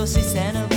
Go see Santa